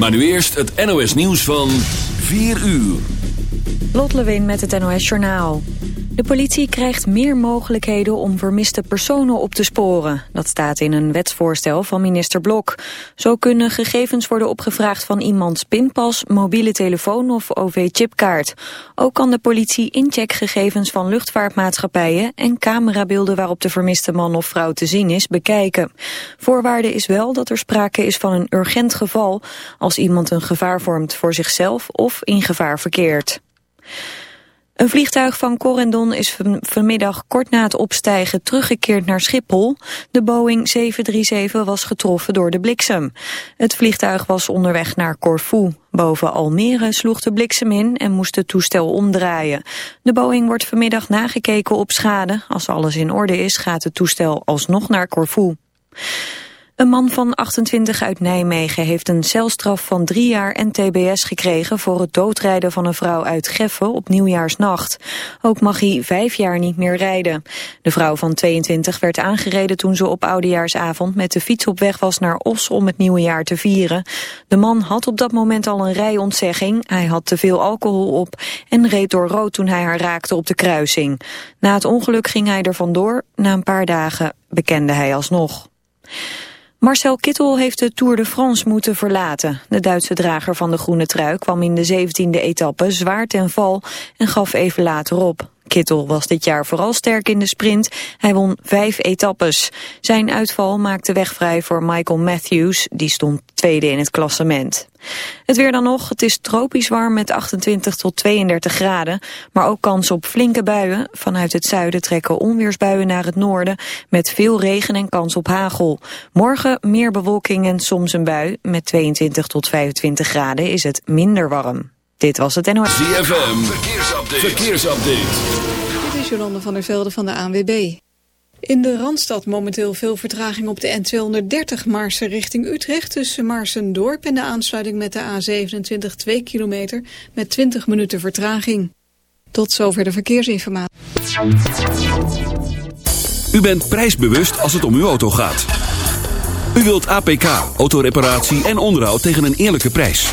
Maar nu eerst het NOS nieuws van 4 uur. Lot Lewin met het NOS Journaal. De politie krijgt meer mogelijkheden om vermiste personen op te sporen. Dat staat in een wetsvoorstel van minister Blok. Zo kunnen gegevens worden opgevraagd van iemands pinpas, mobiele telefoon of OV-chipkaart. Ook kan de politie incheckgegevens van luchtvaartmaatschappijen en camerabeelden waarop de vermiste man of vrouw te zien is bekijken. Voorwaarde is wel dat er sprake is van een urgent geval als iemand een gevaar vormt voor zichzelf of in gevaar verkeert. Een vliegtuig van Corendon is vanmiddag kort na het opstijgen teruggekeerd naar Schiphol. De Boeing 737 was getroffen door de bliksem. Het vliegtuig was onderweg naar Corfu. Boven Almere sloeg de bliksem in en moest het toestel omdraaien. De Boeing wordt vanmiddag nagekeken op schade. Als alles in orde is gaat het toestel alsnog naar Corfu. Een man van 28 uit Nijmegen heeft een celstraf van drie jaar en tbs gekregen voor het doodrijden van een vrouw uit Geffen op nieuwjaarsnacht. Ook mag hij vijf jaar niet meer rijden. De vrouw van 22 werd aangereden toen ze op oudejaarsavond met de fiets op weg was naar Os om het nieuwe jaar te vieren. De man had op dat moment al een rijontzegging, hij had te veel alcohol op en reed door rood toen hij haar raakte op de kruising. Na het ongeluk ging hij er vandoor, na een paar dagen bekende hij alsnog. Marcel Kittel heeft de Tour de France moeten verlaten. De Duitse drager van de groene trui kwam in de 17e etappe zwaar ten val en gaf even later op. Kittel was dit jaar vooral sterk in de sprint. Hij won vijf etappes. Zijn uitval maakte weg vrij voor Michael Matthews. Die stond tweede in het klassement. Het weer dan nog. Het is tropisch warm met 28 tot 32 graden. Maar ook kans op flinke buien. Vanuit het zuiden trekken onweersbuien naar het noorden. Met veel regen en kans op hagel. Morgen meer bewolking en soms een bui. Met 22 tot 25 graden is het minder warm. Dit was het NOS. ZFM, verkeersupdate. verkeersupdate. Dit is Jolande van der Velde van de ANWB. In de Randstad momenteel veel vertraging op de N230 Maarsen richting Utrecht... tussen Maarsen-Dorp en de aansluiting met de A27 2 kilometer... met 20 minuten vertraging. Tot zover de verkeersinformatie. U bent prijsbewust als het om uw auto gaat. U wilt APK, autoreparatie en onderhoud tegen een eerlijke prijs.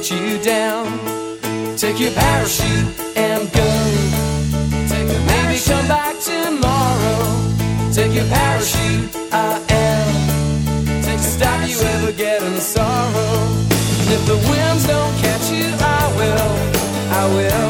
Let you down. Take your parachute and go. Take a Maybe come back tomorrow. Take your parachute. I am Take to stop you ever get getting sorrow. And if the winds don't catch you, I will, I will.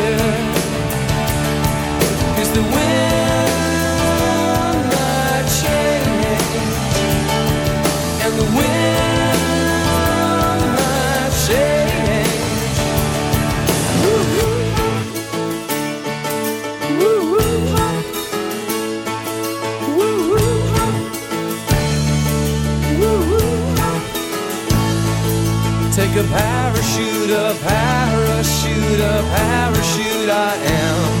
Take a parachute, a parachute, a parachute I am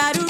Garu.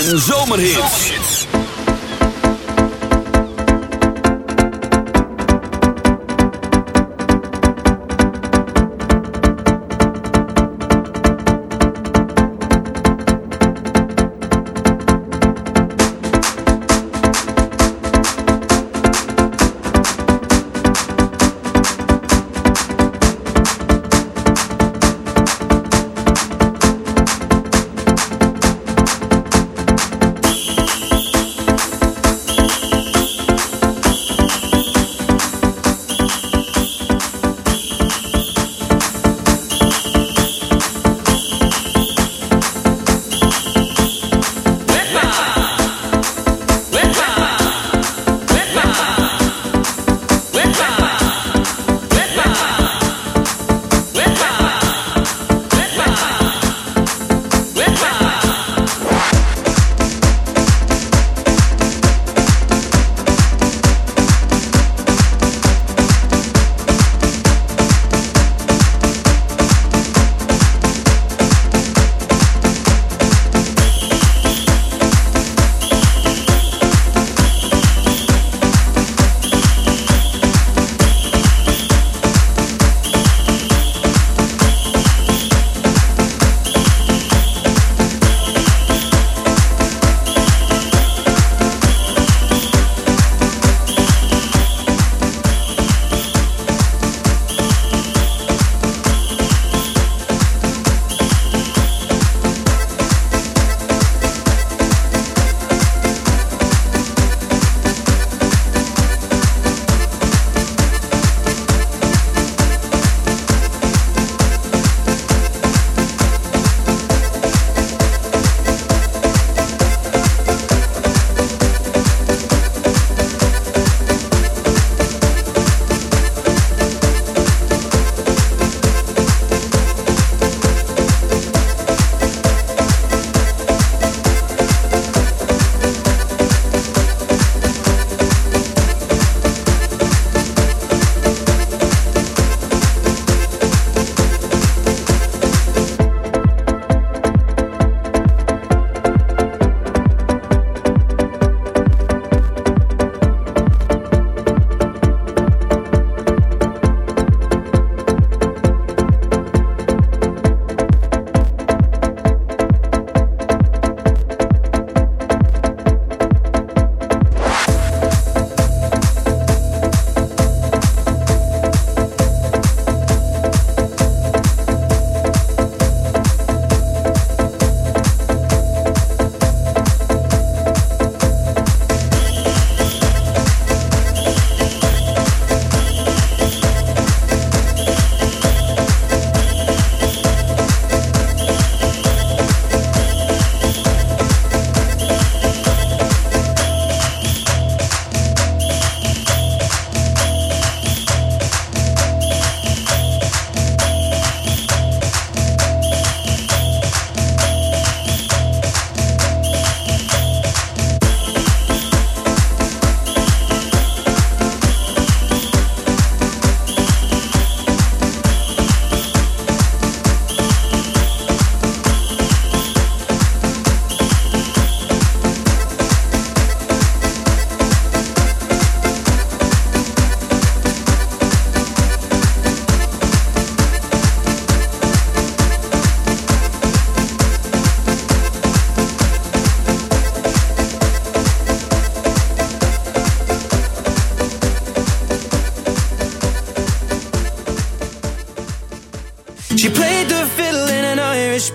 En zomerhits.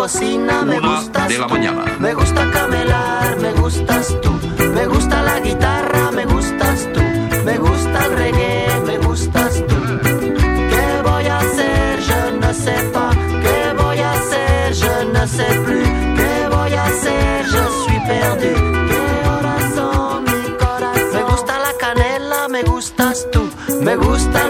Cocina, me gustas de la tú. mañana. Me gusta camelar, me gustas tú. Me gusta la guitarra, me gustas tú. Me gusta el reggae, me gustas tú. ¿Qué voy a hacer? Je ne sais pas. ¿Qué voy a hacer? Je ne sais plus. ¿Qué voy a hacer? Je suis perdu. ¿Qué corazón, mi corazón? Me gusta la canela, me gustas tú. Me gusta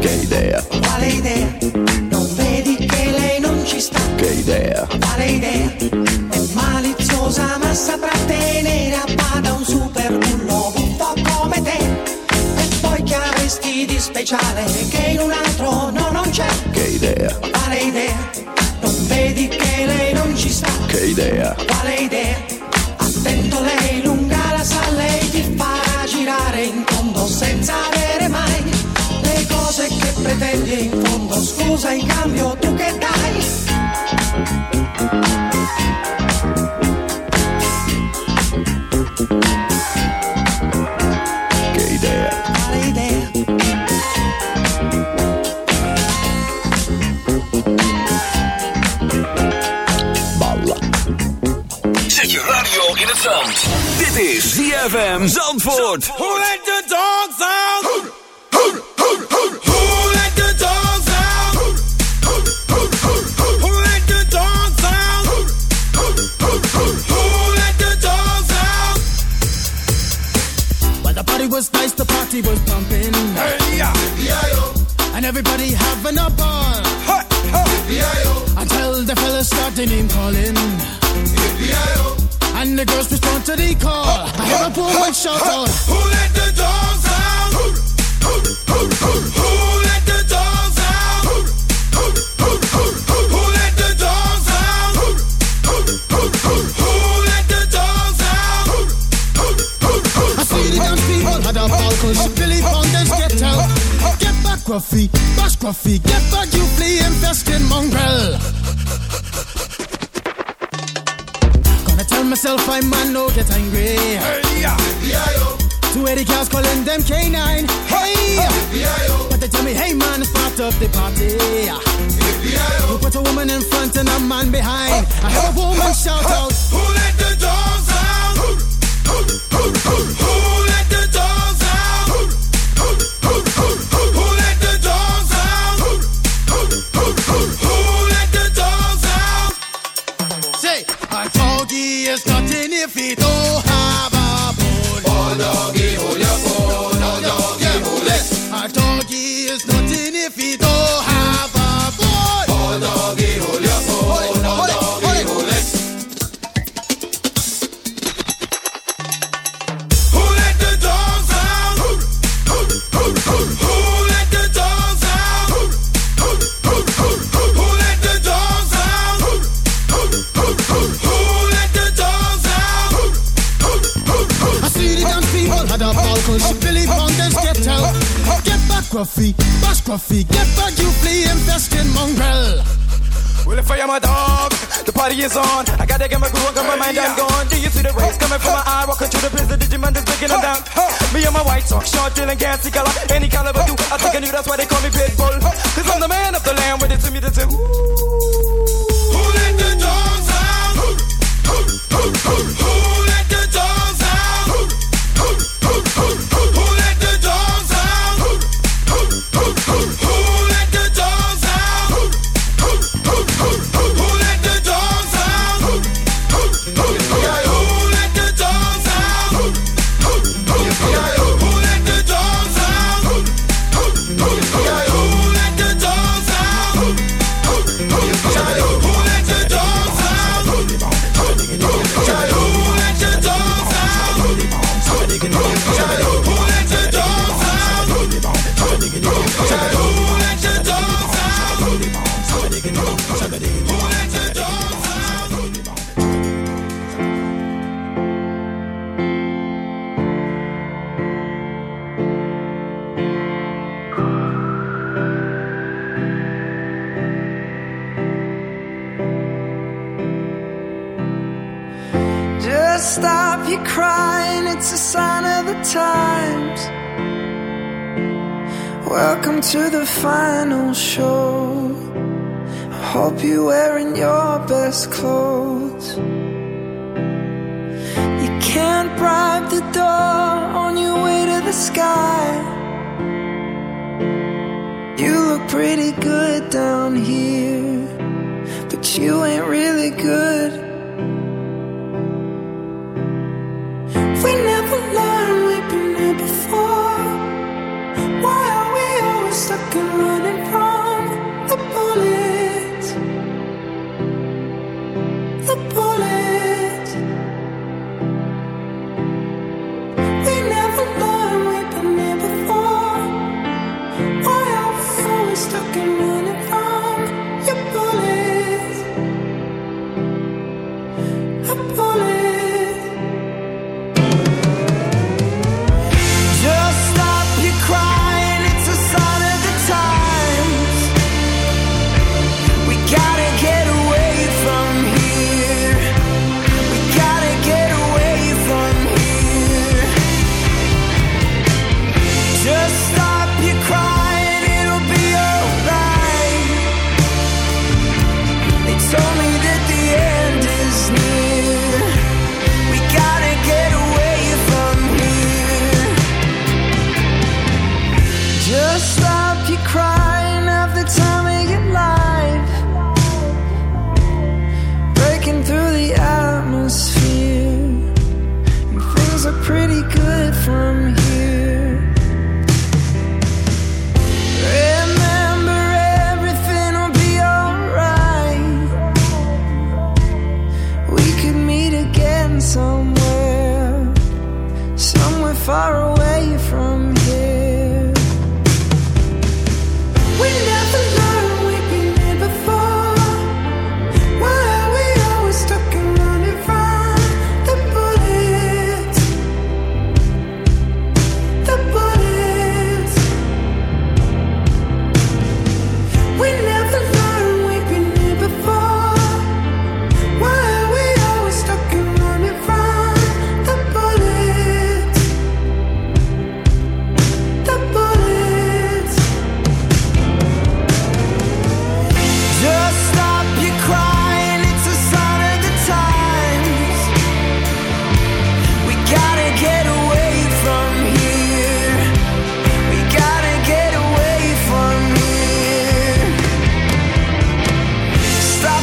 che idea, Quale idea? Non vedi che lei non ci sta? che idea, Quale idea? È maliziosa ma saprà tenere a bada un super bullo buffo come te. E poi che avresti di speciale che in un altro no non c'è? che idea, Quale idea? Non vedi che lei non ci sta? che idea, Quale idea? Attento lei lunga la sa, lei ti farà girare in tondo senza avere pretende in scusa in cambio tu che dai radio in het dit is ZFM Zandvoort, Zandvoort. everybody having a ball. Hey, hey. Until the fellas start the name calling. And the girls respond to the call. I have a poor one shout out. Who let the dogs out? Who, let the dogs out? Who, let the dogs out? Who, let the dogs out? I see the dance people had a ball cause Billy Bong Get back, Gruffy, bash Gruffy, get back, you flea infested mongrel. Gonna tell myself I'm man, no get angry. Two eighty girls calling them K9. Hey, but they tell me, hey man, it's part of the party. You put a woman in front and a man behind. I have a woman shout out. Who let the dogs out? Who let the there's nothing if it bash get back, you flea infested mongrel. Well, if I am a dog, the party is on. I gotta get my groove on, got my mind, I'm gone. Do you see the rays coming from my eye? Walking through the prison, Digimon is breaking them down. Me and my white socks, short, dealing, gassy color. Any caliber do, I think I knew that's why they call me Pitbull. Cause I'm the man of the land with it to me to say. Who let the dogs out? Who let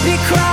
be crying.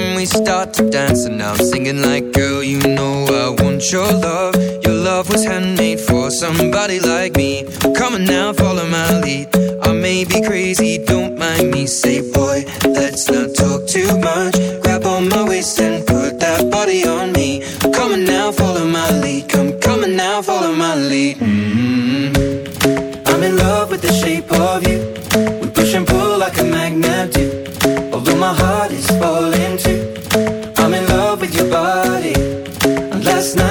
we start to dance. And now I'm singing like, girl, you know I want your love. Your love was handmade for somebody like me. Come on now, follow my lead. I may be crazy, don't mind me. Say, boy, let's not talk too much. Grab on my waist and put that body on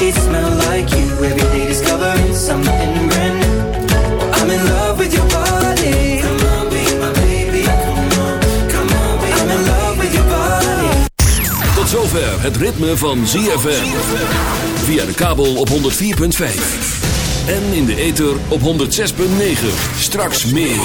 sheets smell like you. Every day discovering something brand new. I'm in love with your body. Come on, be my baby. Come on, come on, be I'm in love with your body. Tot zover het ritme van ZFM. Via de kabel op 104.5. En in de ether op 106.9. Straks meer.